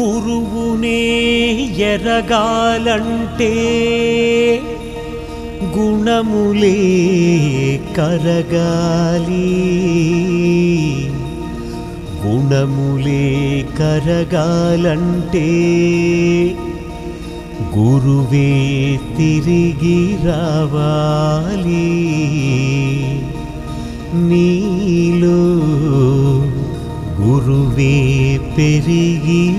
గురువునే ఎరగాలంటే గుణములే కరగాలి. గుణములే కరగాలంటే గురువే తిరిగి రావాలి. నీలో గురువే పెరిగిపోవాలి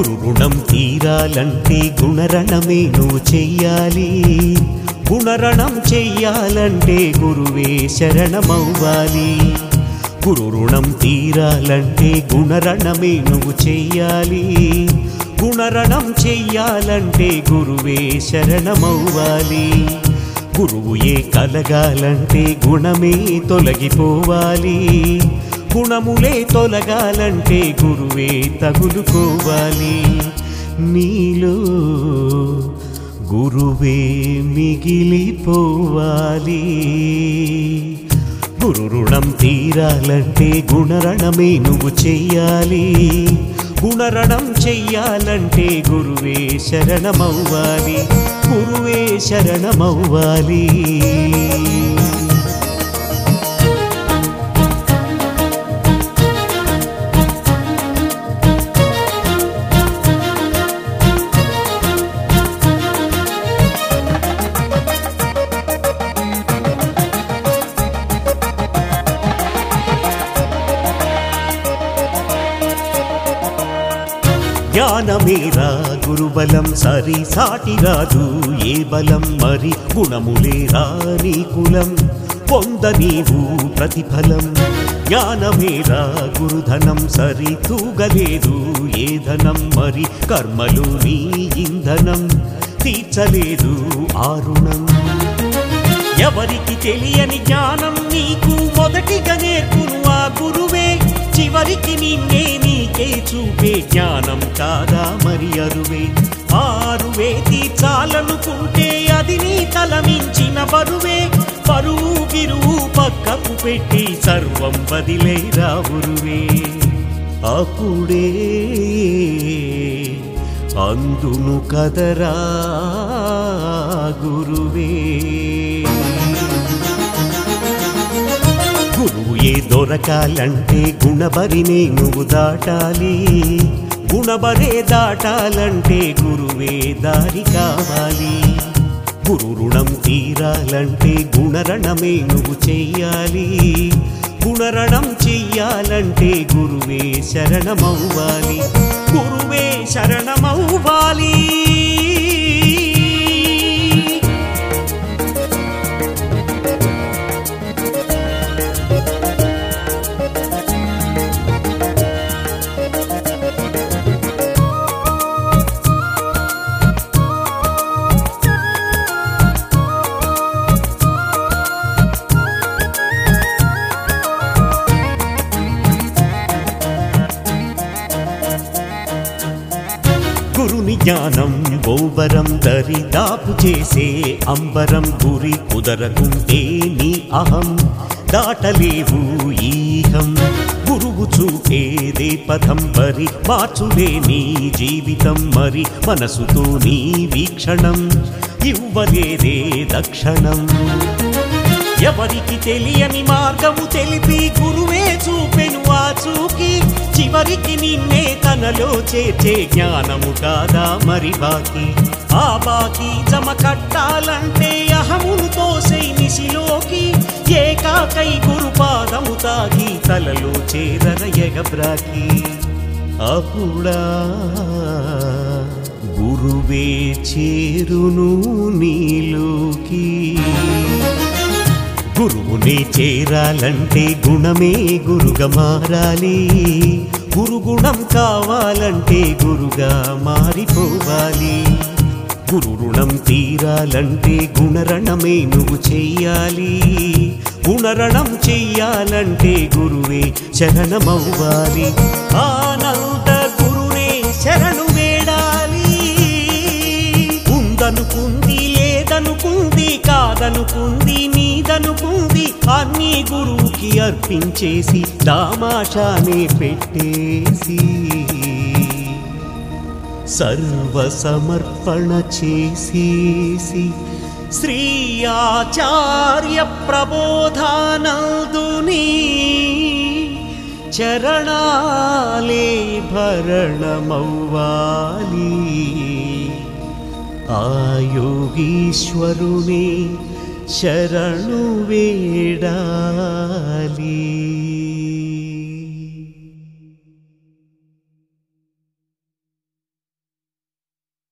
గురు రుణం తీరాలంటే గుణరణమే నువ్వు చెయ్యాలి. గుణరణం చెయ్యాలంటే గురువే శరణమవ్వాలి. గురు రుణం తీరాలంటే గుణరణమే నువ్వు చెయ్యాలి. గుణరణం చెయ్యాలంటే గురువే శరణమవ్వాలి. గురువు ఏ కలగాలంటే గుణమే తొలగిపోవాలి. గుణములే తొలగాలంటే గురువే తగులుకోవాలి. నీలో గురువే మిగిలిపోవాలి. గురు రుణం తీరాలంటే గుణరణమే నువ్వు చెయ్యాలి. గుణరణం చెయ్యాలంటే గురువే శరణమవ్వాలి. గురువే శరణమవ్వాలి. జ్ఞానమేరా గురుబలం సరి సాటి రాదు ఏ బలం మరి గుణములేరా నీ కులం? పొంద నీవు ప్రతిఫలం. జ్ఞానమేరా గురుధనం సరి తూగలేదు ఏ ధనం మరి కర్మలు నీ ఇంధనం. తీర్చలేదు ఆరుణం ఎవరికి తెలియని జ్ఞానం నీకు మొదటిగా నేర్పును ఆ గురువే. చివరికి నిన్నే నీకే చూపే జ్ఞానం కాదా మరి అరువే? ఆరువే తీర్చాలనుకుంటే అది నీ తలమించిన బరువే. పరువు గిరువు పక్కకు పెట్టి సర్వం బదిలే రావురువే అప్పుడే అందును కదరా గురువే. దొరకాలంటే గుణబరినే నువ్వు దాటాలి. గుణబరే దాటాలంటే గురువే దారి కావాలి. గురు రుణం తీరాలంటే గుణరణమే నువ్వు చెయ్యాలి. గుణరణం చెయ్యాలంటే గురువే శరణమవ్వాలి. గురువే శరణమవ్వాలి. జ్ఞానం ఓవరం దరి దాపు చేసే అంబరం గురి కుదరకుంటే నీ అహం దాటలేవు ఈహం. గురువు చూపేదే పథం మరి మార్చులే నీ జీవితం మరి మనసుతో నీ వీక్షణం. ఇవ్వలేదే దక్షణం. ఎవరికి తెలియని మార్గము తెలిపి గురువే చూపెను ఆ చూకి. చివరికి నిన్నే తనలో చేర్చే జ్ఞానము కాదా మరి బాకి? ఆ బాకి జమ కట్టాలంటే అహమును తోసే నిశిలోకి. ఏకాకై గురుపాదము తాగి తలలో చేరన ఎగబ్రాకి. అప్పుడా గురువే చేరును నీలోకి. గురువుని చేరాలంటే గుణమే గురుగా మారాలి. గురుగుణం కావాలంటే గురుగా మారిపోవాలి. గురు రుణం తీరాలంటే గుణరణమే నువ్వు చెయ్యాలి. గుణరణం చెయ్యాలంటే గురువే శరణమవ్వాలి. ఆనంద గురునే శరణు వేడాలి. ఉందనుకుంది లేదనుకుంది కాదనుకుంది నీదనుకుంది అన్ని గురువుకి అర్పించేసి దామాషానే పెట్టేసి. సర్వసమర్పణ చేసేసి శ్రీ ఆచార్య ప్రబోధానందుని చరణాలే భరణమవ్వాలి. ఆ యోగీశ్వరుని शरणीडाली